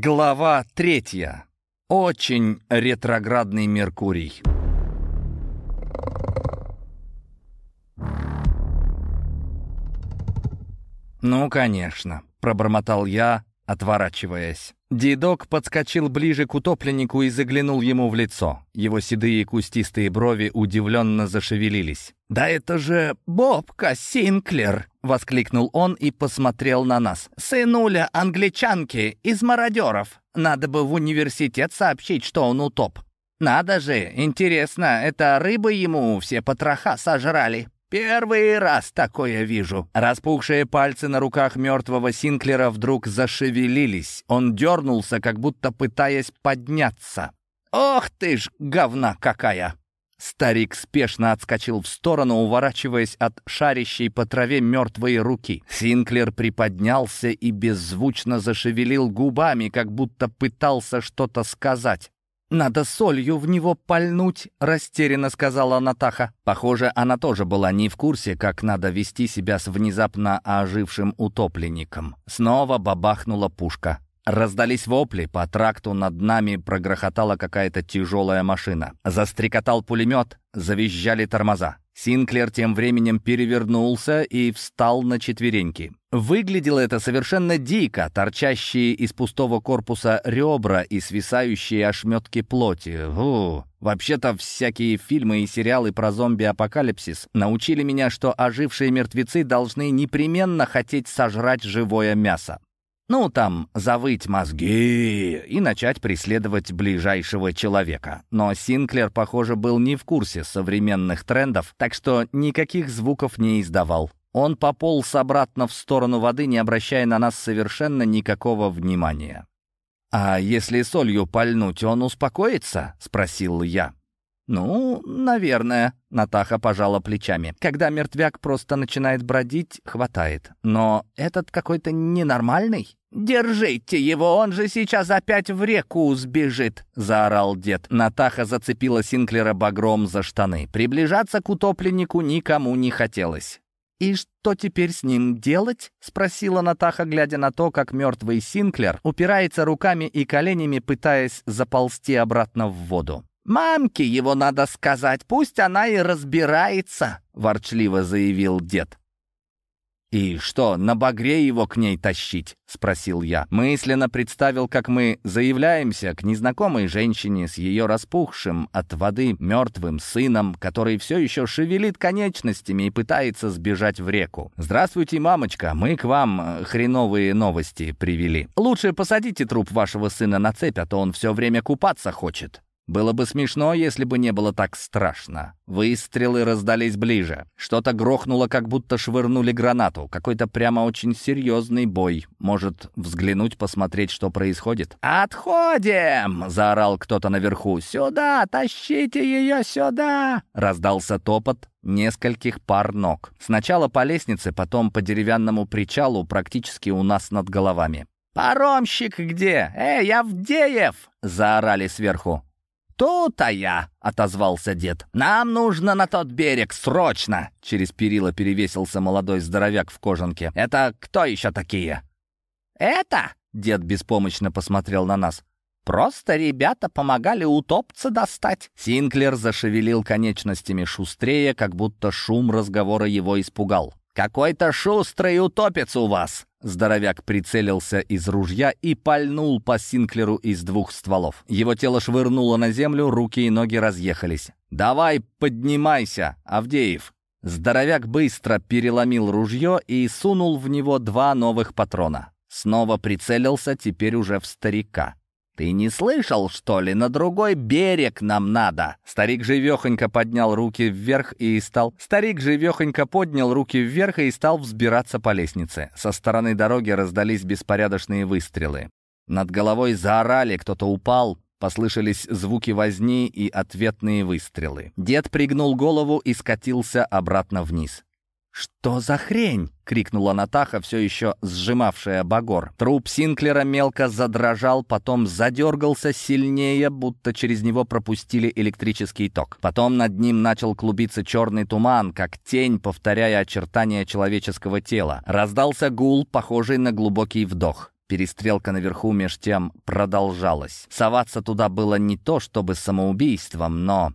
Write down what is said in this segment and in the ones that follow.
Глава третья. Очень ретроградный Меркурий. «Ну, конечно», — пробормотал я, отворачиваясь. Дедок подскочил ближе к утопленнику и заглянул ему в лицо. Его седые кустистые брови удивленно зашевелились. «Да это же Бобка Синклер!» — воскликнул он и посмотрел на нас. «Сынуля англичанки из мародеров. Надо бы в университет сообщить, что он утоп. Надо же, интересно, это рыбы ему все потроха сожрали?» «Первый раз такое вижу». Распухшие пальцы на руках мертвого Синклера вдруг зашевелились. Он дернулся, как будто пытаясь подняться. «Ох ты ж, говна какая!» Старик спешно отскочил в сторону, уворачиваясь от шарящей по траве мертвой руки. Синклер приподнялся и беззвучно зашевелил губами, как будто пытался что-то сказать. «Надо солью в него пальнуть», — растерянно сказала Натаха. Похоже, она тоже была не в курсе, как надо вести себя с внезапно ожившим утопленником. Снова бабахнула пушка. Раздались вопли, по тракту над нами прогрохотала какая-то тяжелая машина. Застрекотал пулемет, завизжали тормоза. Синклер тем временем перевернулся и встал на четвереньки. Выглядело это совершенно дико, торчащие из пустого корпуса ребра и свисающие ошметки плоти. Вообще-то всякие фильмы и сериалы про зомби-апокалипсис научили меня, что ожившие мертвецы должны непременно хотеть сожрать живое мясо. Ну, там, завыть мозги и начать преследовать ближайшего человека. Но Синклер, похоже, был не в курсе современных трендов, так что никаких звуков не издавал. Он пополз обратно в сторону воды, не обращая на нас совершенно никакого внимания. «А если солью пальнуть, он успокоится?» — спросил я. «Ну, наверное», — Натаха пожала плечами. «Когда мертвяк просто начинает бродить, хватает. Но этот какой-то ненормальный». «Держите его, он же сейчас опять в реку сбежит!» — заорал дед. Натаха зацепила Синклера багром за штаны. Приближаться к утопленнику никому не хотелось. «И что теперь с ним делать?» — спросила Натаха, глядя на то, как мертвый Синклер упирается руками и коленями, пытаясь заползти обратно в воду. «Мамке его надо сказать, пусть она и разбирается», — ворчливо заявил дед. «И что, на багре его к ней тащить?» — спросил я. Мысленно представил, как мы заявляемся к незнакомой женщине с ее распухшим от воды мертвым сыном, который все еще шевелит конечностями и пытается сбежать в реку. «Здравствуйте, мамочка, мы к вам э, хреновые новости привели. Лучше посадите труп вашего сына на цепь, а то он все время купаться хочет». Было бы смешно, если бы не было так страшно. Выстрелы раздались ближе. Что-то грохнуло, как будто швырнули гранату. Какой-то прямо очень серьезный бой. Может, взглянуть, посмотреть, что происходит? «Отходим!» — заорал кто-то наверху. «Сюда! Тащите ее сюда!» Раздался топот нескольких пар ног. Сначала по лестнице, потом по деревянному причалу практически у нас над головами. «Паромщик где? Эй, Авдеев!» — заорали сверху. «То-то я!» — отозвался дед. «Нам нужно на тот берег, срочно!» Через перила перевесился молодой здоровяк в кожанке. «Это кто еще такие?» «Это?» — дед беспомощно посмотрел на нас. «Просто ребята помогали утопца достать». Синклер зашевелил конечностями шустрее, как будто шум разговора его испугал. «Какой-то шустрый утопец у вас!» Здоровяк прицелился из ружья и пальнул по Синклеру из двух стволов. Его тело швырнуло на землю, руки и ноги разъехались. «Давай, поднимайся, Авдеев!» Здоровяк быстро переломил ружье и сунул в него два новых патрона. Снова прицелился, теперь уже в старика. «Ты не слышал, что ли? На другой берег нам надо!» Старик живехонько поднял руки вверх и стал... Старик живехонько поднял руки вверх и стал взбираться по лестнице. Со стороны дороги раздались беспорядочные выстрелы. Над головой заорали, кто-то упал, Послышались звуки возни и ответные выстрелы. Дед пригнул голову и скатился обратно вниз. «Что за хрень?» — крикнула Натаха, все еще сжимавшая багор. Труп Синклера мелко задрожал, потом задергался сильнее, будто через него пропустили электрический ток. Потом над ним начал клубиться черный туман, как тень, повторяя очертания человеческого тела. Раздался гул, похожий на глубокий вдох. Перестрелка наверху меж тем продолжалась. Соваться туда было не то чтобы самоубийством, но...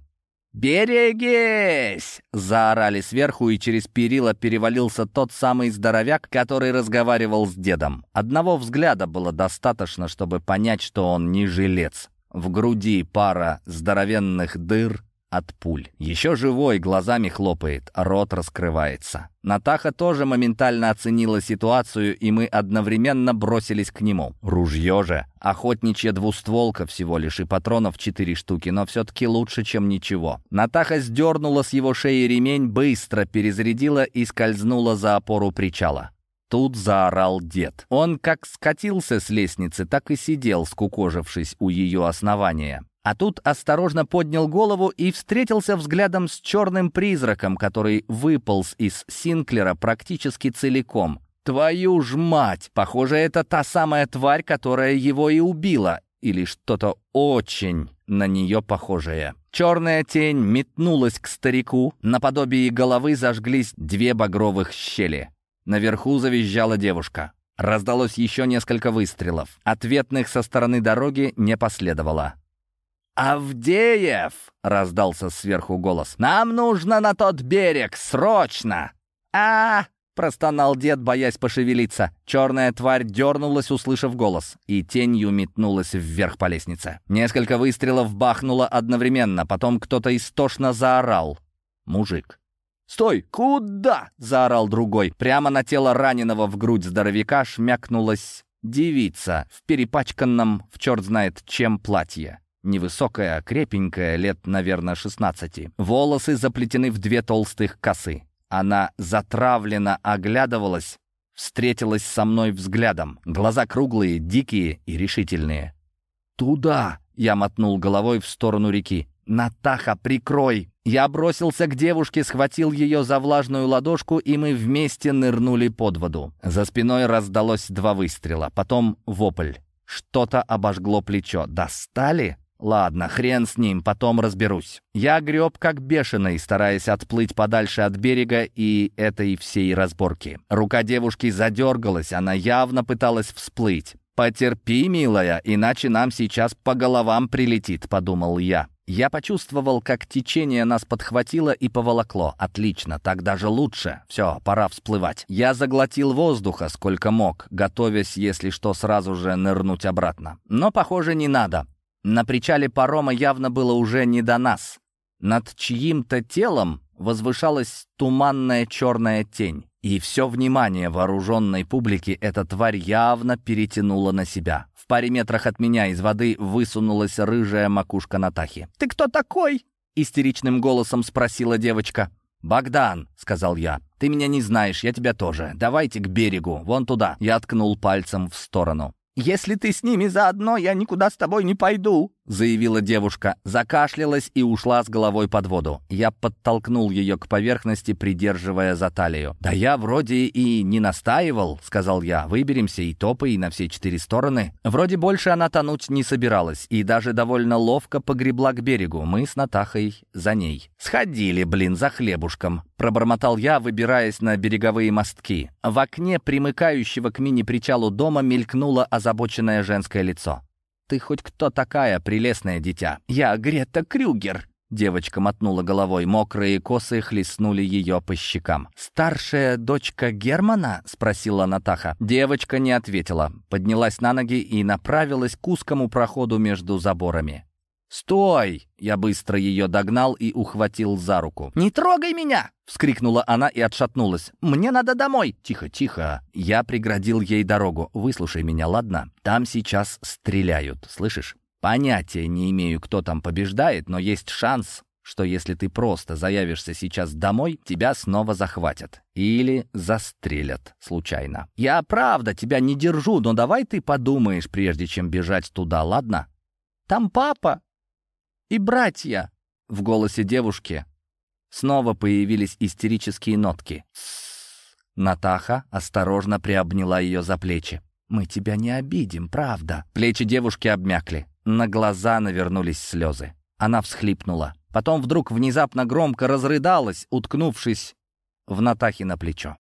«Берегись!» — заорали сверху, и через перила перевалился тот самый здоровяк, который разговаривал с дедом. Одного взгляда было достаточно, чтобы понять, что он не жилец. В груди пара здоровенных дыр, от пуль. Еще живой, глазами хлопает, рот раскрывается. Натаха тоже моментально оценила ситуацию, и мы одновременно бросились к нему. Ружье же, охотничья двустволка всего лишь, и патронов четыре штуки, но все-таки лучше, чем ничего. Натаха сдернула с его шеи ремень, быстро перезарядила и скользнула за опору причала. Тут заорал дед. Он как скатился с лестницы, так и сидел, скукожившись у ее основания. А тут осторожно поднял голову и встретился взглядом с черным призраком, который выполз из Синклера практически целиком. «Твою ж мать! Похоже, это та самая тварь, которая его и убила. Или что-то очень на нее похожее». Черная тень метнулась к старику, наподобие головы зажглись две багровых щели. Наверху завизжала девушка. Раздалось еще несколько выстрелов. Ответных со стороны дороги не последовало. «Авдеев!» — раздался сверху голос. «Нам нужно на тот берег! Срочно!» а простонал дед, боясь пошевелиться. Черная тварь дернулась, услышав голос, и тенью метнулась вверх по лестнице. Несколько выстрелов бахнуло одновременно, потом кто-то истошно заорал. Мужик. «Стой! Куда?» — заорал другой. Прямо на тело раненого в грудь здоровяка шмякнулась девица в перепачканном в черт знает чем платье. Невысокая, крепенькая, лет, наверное, 16. Волосы заплетены в две толстых косы. Она затравленно оглядывалась, встретилась со мной взглядом. Глаза круглые, дикие и решительные. «Туда!» — я мотнул головой в сторону реки. «Натаха, прикрой!» Я бросился к девушке, схватил ее за влажную ладошку, и мы вместе нырнули под воду. За спиной раздалось два выстрела, потом вопль. Что-то обожгло плечо. «Достали?» Ладно, хрен с ним, потом разберусь. Я греб как бешеный, стараясь отплыть подальше от берега и этой всей разборки. Рука девушки задергалась, она явно пыталась всплыть. «Потерпи, милая, иначе нам сейчас по головам прилетит», — подумал я. Я почувствовал, как течение нас подхватило и поволокло. Отлично, так даже лучше. Все, пора всплывать. Я заглотил воздуха сколько мог, готовясь, если что, сразу же нырнуть обратно. Но, похоже, не надо. На причале парома явно было уже не до нас. Над чьим-то телом возвышалась туманная черная тень. И все внимание вооруженной публики эта тварь явно перетянула на себя. В паре метрах от меня из воды высунулась рыжая макушка Натахи. «Ты кто такой?» — истеричным голосом спросила девочка. «Богдан», — сказал я, — «ты меня не знаешь, я тебя тоже. Давайте к берегу, вон туда». Я ткнул пальцем в сторону. «Если ты с ними заодно, я никуда с тобой не пойду», — заявила девушка, закашлялась и ушла с головой под воду. Я подтолкнул ее к поверхности, придерживая за талию. «Да я вроде и не настаивал», — сказал я. «Выберемся и топай на все четыре стороны». Вроде больше она тонуть не собиралась и даже довольно ловко погребла к берегу. Мы с Натахой за ней. «Сходили, блин, за хлебушком», — пробормотал я, выбираясь на береговые мостки. В окне примыкающего к мини-причалу дома мелькнуло озабоченное женское лицо ты хоть кто такая, прелестное дитя?» «Я Грета Крюгер», Девочка мотнула головой, мокрые косы хлестнули ее по щекам. «Старшая дочка Германа?» — спросила Натаха. Девочка не ответила, поднялась на ноги и направилась к узкому проходу между заборами. «Стой!» Я быстро ее догнал и ухватил за руку. «Не трогай меня!» — вскрикнула она и отшатнулась. «Мне надо домой!» «Тихо, тихо!» Я преградил ей дорогу. «Выслушай меня, ладно? Там сейчас стреляют, слышишь? Понятия не имею, кто там побеждает, но есть шанс, что если ты просто заявишься сейчас домой, тебя снова захватят. Или застрелят случайно. Я правда тебя не держу, но давай ты подумаешь, прежде чем бежать туда, ладно? Там папа, и братья!» В голосе девушки снова появились истерические нотки. Натаха осторожно приобняла ее за плечи. «Мы тебя не обидим, правда?» Плечи девушки обмякли. На глаза навернулись слезы. Она всхлипнула. Потом вдруг внезапно громко разрыдалась, уткнувшись в Натахи на плечо.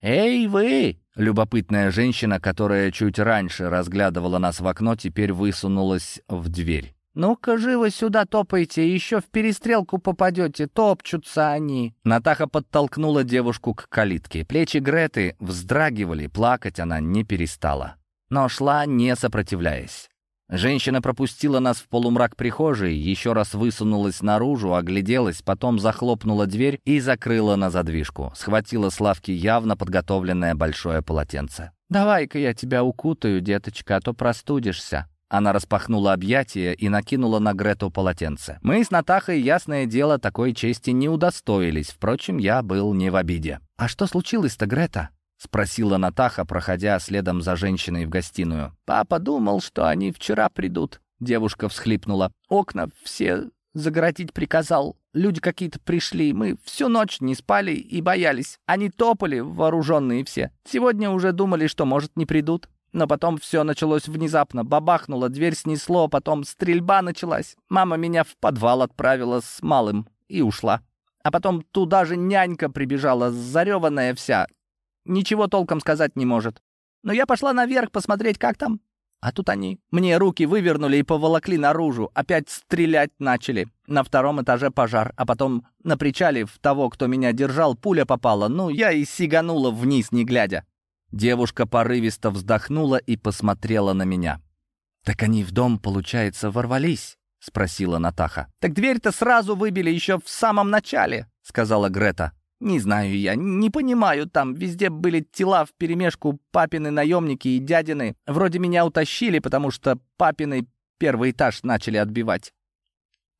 «Эй, вы!» Любопытная женщина, которая чуть раньше разглядывала нас в окно, теперь высунулась в дверь. «Ну-ка, живо сюда топайте, еще в перестрелку попадете, топчутся они!» Натаха подтолкнула девушку к калитке. Плечи Греты вздрагивали, плакать она не перестала. Но шла, не сопротивляясь. Женщина пропустила нас в полумрак прихожей, еще раз высунулась наружу, огляделась, потом захлопнула дверь и закрыла на задвижку. Схватила с лавки явно подготовленное большое полотенце. «Давай-ка я тебя укутаю, деточка, а то простудишься». Она распахнула объятия и накинула на Грету полотенце. Мы с Натахой, ясное дело, такой чести не удостоились. Впрочем, я был не в обиде. «А что случилось-то, Грета?» — спросила Натаха, проходя следом за женщиной в гостиную. «Папа думал, что они вчера придут». Девушка всхлипнула. «Окна все загородить приказал. Люди какие-то пришли. Мы всю ночь не спали и боялись. Они топали, вооруженные все. Сегодня уже думали, что, может, не придут. Но потом все началось внезапно. Бабахнуло, дверь снесло, потом стрельба началась. Мама меня в подвал отправила с малым и ушла. А потом туда же нянька прибежала, зареванная вся. Ничего толком сказать не может. Но я пошла наверх посмотреть, как там. А тут они мне руки вывернули и поволокли наружу. Опять стрелять начали. На втором этаже пожар, а потом на причале в того, кто меня держал, пуля попала. Ну, я и сиганула вниз, не глядя. Девушка порывисто вздохнула и посмотрела на меня. «Так они в дом, получается, ворвались?» — спросила Натаха. «Так дверь-то сразу выбили еще в самом начале», — сказала Грета. Не знаю я, не понимаю, там везде были тела вперемешку папины наемники и дядины. Вроде меня утащили, потому что папины первый этаж начали отбивать.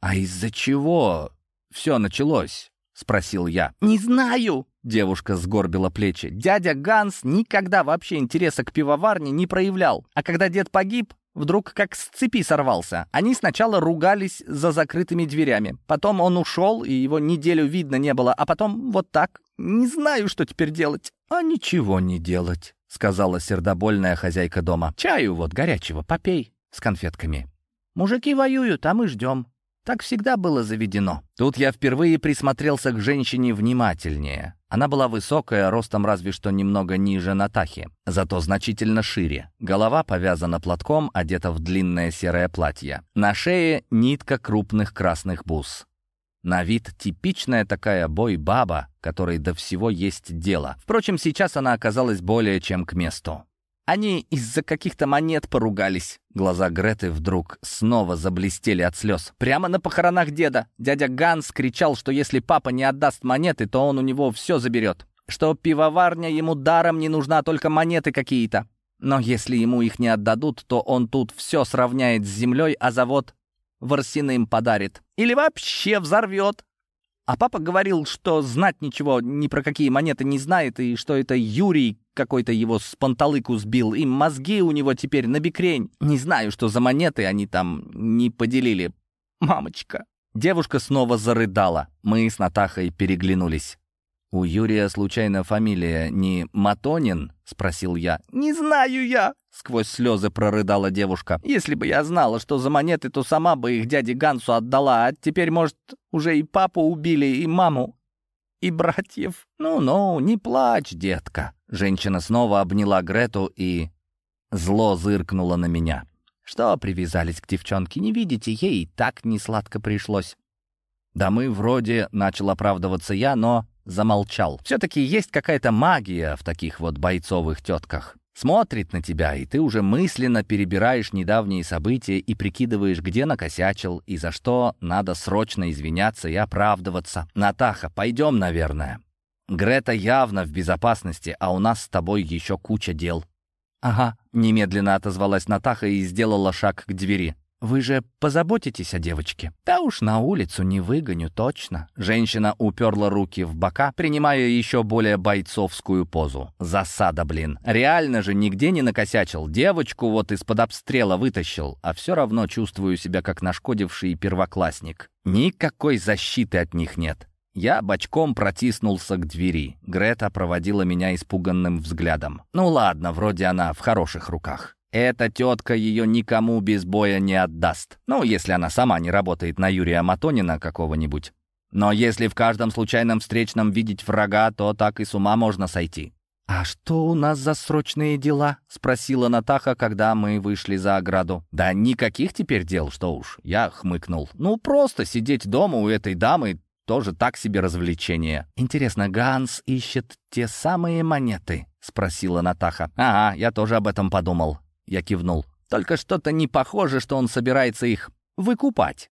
«А из-за чего все началось?» — спросил я. «Не знаю!» — девушка сгорбила плечи. «Дядя Ганс никогда вообще интереса к пивоварне не проявлял. А когда дед погиб, вдруг как с цепи сорвался. Они сначала ругались за закрытыми дверями. Потом он ушел, и его неделю видно не было. А потом вот так. Не знаю, что теперь делать. А ничего не делать, сказала сердобольная хозяйка дома. Чаю вот горячего попей с конфетками. Мужики воюют, а мы ждем. Так всегда было заведено. Тут я впервые присмотрелся к женщине внимательнее. Она была высокая, ростом разве что немного ниже Натахи, зато значительно шире. Голова повязана платком, одета в длинное серое платье. На шее нитка крупных красных бус. На вид типичная такая бой-баба, которой до всего есть дело. Впрочем, сейчас она оказалась более чем к месту. Они из-за каких-то монет поругались. Глаза Греты вдруг снова заблестели от слез. Прямо на похоронах деда. Дядя Ганс кричал, что если папа не отдаст монеты, то он у него все заберет. Что пивоварня ему даром не нужна, только монеты какие-то. Но если ему их не отдадут, то он тут все сравняет с землей, а завод ворсиным подарит. Или вообще взорвет. А папа говорил, что знать ничего ни про какие монеты не знает, и что это Юрий какой-то его с панталыку сбил, и мозги у него теперь на бекрень. Не знаю, что за монеты они там не поделили. Мамочка. Девушка снова зарыдала. Мы с Натахой переглянулись. «У Юрия, случайно, фамилия не Матонин?» — спросил я. «Не знаю я!» — сквозь слезы прорыдала девушка. «Если бы я знала, что за монеты, то сама бы их дяде Гансу отдала, а теперь, может, уже и папу убили, и маму, и братьев. Ну-ну, не плачь, детка!» Женщина снова обняла Грету и зло зыркнула на меня. «Что привязались к девчонке? Не видите, ей и так не сладко пришлось». «Да мы вроде...» — начал оправдываться я, но замолчал. Все-таки есть какая-то магия в таких вот бойцовых тетках. Смотрит на тебя, и ты уже мысленно перебираешь недавние события и прикидываешь, где накосячил и за что надо срочно извиняться и оправдываться. «Натаха, пойдем, наверное». Грета явно в безопасности, а у нас с тобой еще куча дел». «Ага», — немедленно отозвалась Натаха и сделала шаг к двери. «Вы же позаботитесь о девочке?» «Да уж на улицу не выгоню, точно». Женщина уперла руки в бока, принимая еще более бойцовскую позу. «Засада, блин. Реально же нигде не накосячил. Девочку вот из-под обстрела вытащил, а все равно чувствую себя как нашкодивший первоклассник. Никакой защиты от них нет. Я бочком протиснулся к двери. Грета проводила меня испуганным взглядом. Ну ладно, вроде она в хороших руках. Эта тетка ее никому без боя не отдаст. Ну, если она сама не работает на Юрия Матонина какого-нибудь. Но если в каждом случайном встречном видеть врага, то так и с ума можно сойти. «А что у нас за срочные дела?» — спросила Натаха, когда мы вышли за ограду. «Да никаких теперь дел, что уж». Я хмыкнул. «Ну, просто сидеть дома у этой дамы тоже так себе развлечение». «Интересно, Ганс ищет те самые монеты?» — спросила Натаха. «Ага, я тоже об этом подумал». Я кивнул. «Только что-то не похоже, что он собирается их выкупать».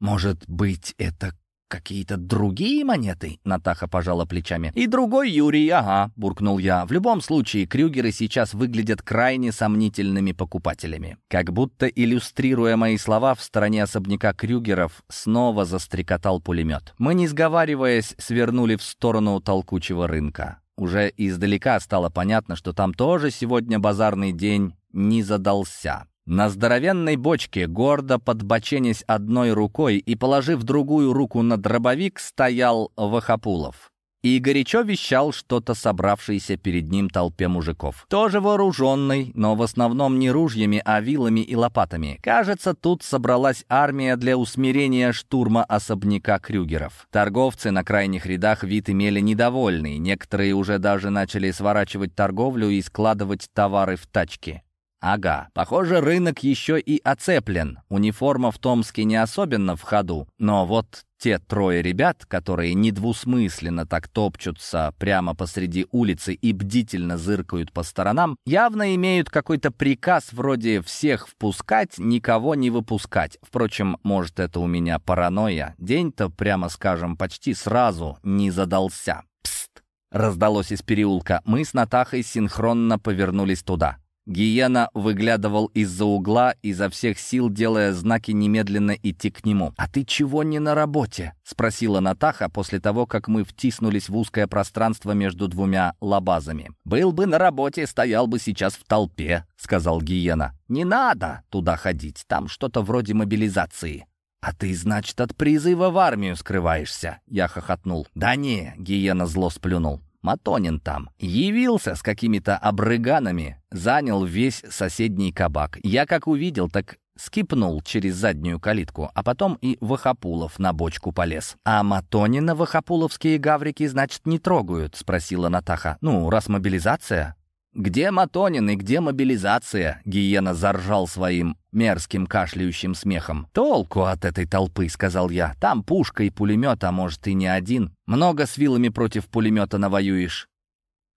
«Может быть, это «Какие-то другие монеты?» — Натаха пожала плечами. «И другой Юрий, ага», — буркнул я. «В любом случае, Крюгеры сейчас выглядят крайне сомнительными покупателями». Как будто иллюстрируя мои слова, в стороне особняка Крюгеров снова застрекотал пулемет. Мы, не сговариваясь, свернули в сторону толкучего рынка. Уже издалека стало понятно, что там тоже сегодня базарный день не задался. На здоровенной бочке, гордо подбоченясь одной рукой и положив другую руку на дробовик, стоял Вахапулов. И горячо вещал что-то собравшейся перед ним толпе мужиков. Тоже вооруженный, но в основном не ружьями, а вилами и лопатами. Кажется, тут собралась армия для усмирения штурма особняка Крюгеров. Торговцы на крайних рядах вид имели недовольный. Некоторые уже даже начали сворачивать торговлю и складывать товары в тачки. Ага, похоже, рынок еще и оцеплен. Униформа в Томске не особенно в ходу. Но вот те трое ребят, которые недвусмысленно так топчутся прямо посреди улицы и бдительно зыркают по сторонам, явно имеют какой-то приказ вроде «всех впускать, никого не выпускать». Впрочем, может, это у меня паранойя. День-то, прямо скажем, почти сразу не задался. «Пст!» — раздалось из переулка. Мы с Натахой синхронно повернулись туда. Гиена выглядывал из-за угла, изо всех сил делая знаки немедленно идти к нему. «А ты чего не на работе?» — спросила Натаха после того, как мы втиснулись в узкое пространство между двумя лабазами. «Был бы на работе, стоял бы сейчас в толпе», — сказал Гиена. «Не надо туда ходить, там что-то вроде мобилизации». «А ты, значит, от призыва в армию скрываешься?» Я хохотнул. «Да не», — Гиена зло сплюнул. Матонин там. Явился с какими-то обрыганами, занял весь соседний кабак. Я как увидел, так скипнул через заднюю калитку, а потом и Вахапулов на бочку полез. «А Матонина Вахапуловские гаврики, значит, не трогают?» — спросила Натаха. «Ну, раз мобилизация?» «Где Матонин и где мобилизация?» Гиена заржал своим мерзким кашляющим смехом. «Толку от этой толпы», — сказал я. «Там пушка и пулемет, а может и не один. Много с вилами против пулемета навоюешь».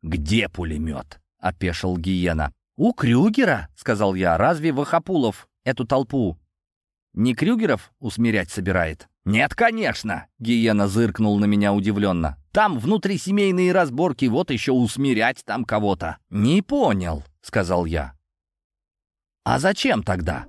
«Где пулемет?» — опешил Гиена. «У Крюгера», — сказал я. «Разве Вахапулов эту толпу не Крюгеров усмирять собирает?» «Нет, конечно!» — Гиена зыркнул на меня удивленно. «Там внутрисемейные разборки, вот еще усмирять там кого-то». «Не понял», — сказал я. «А зачем тогда?»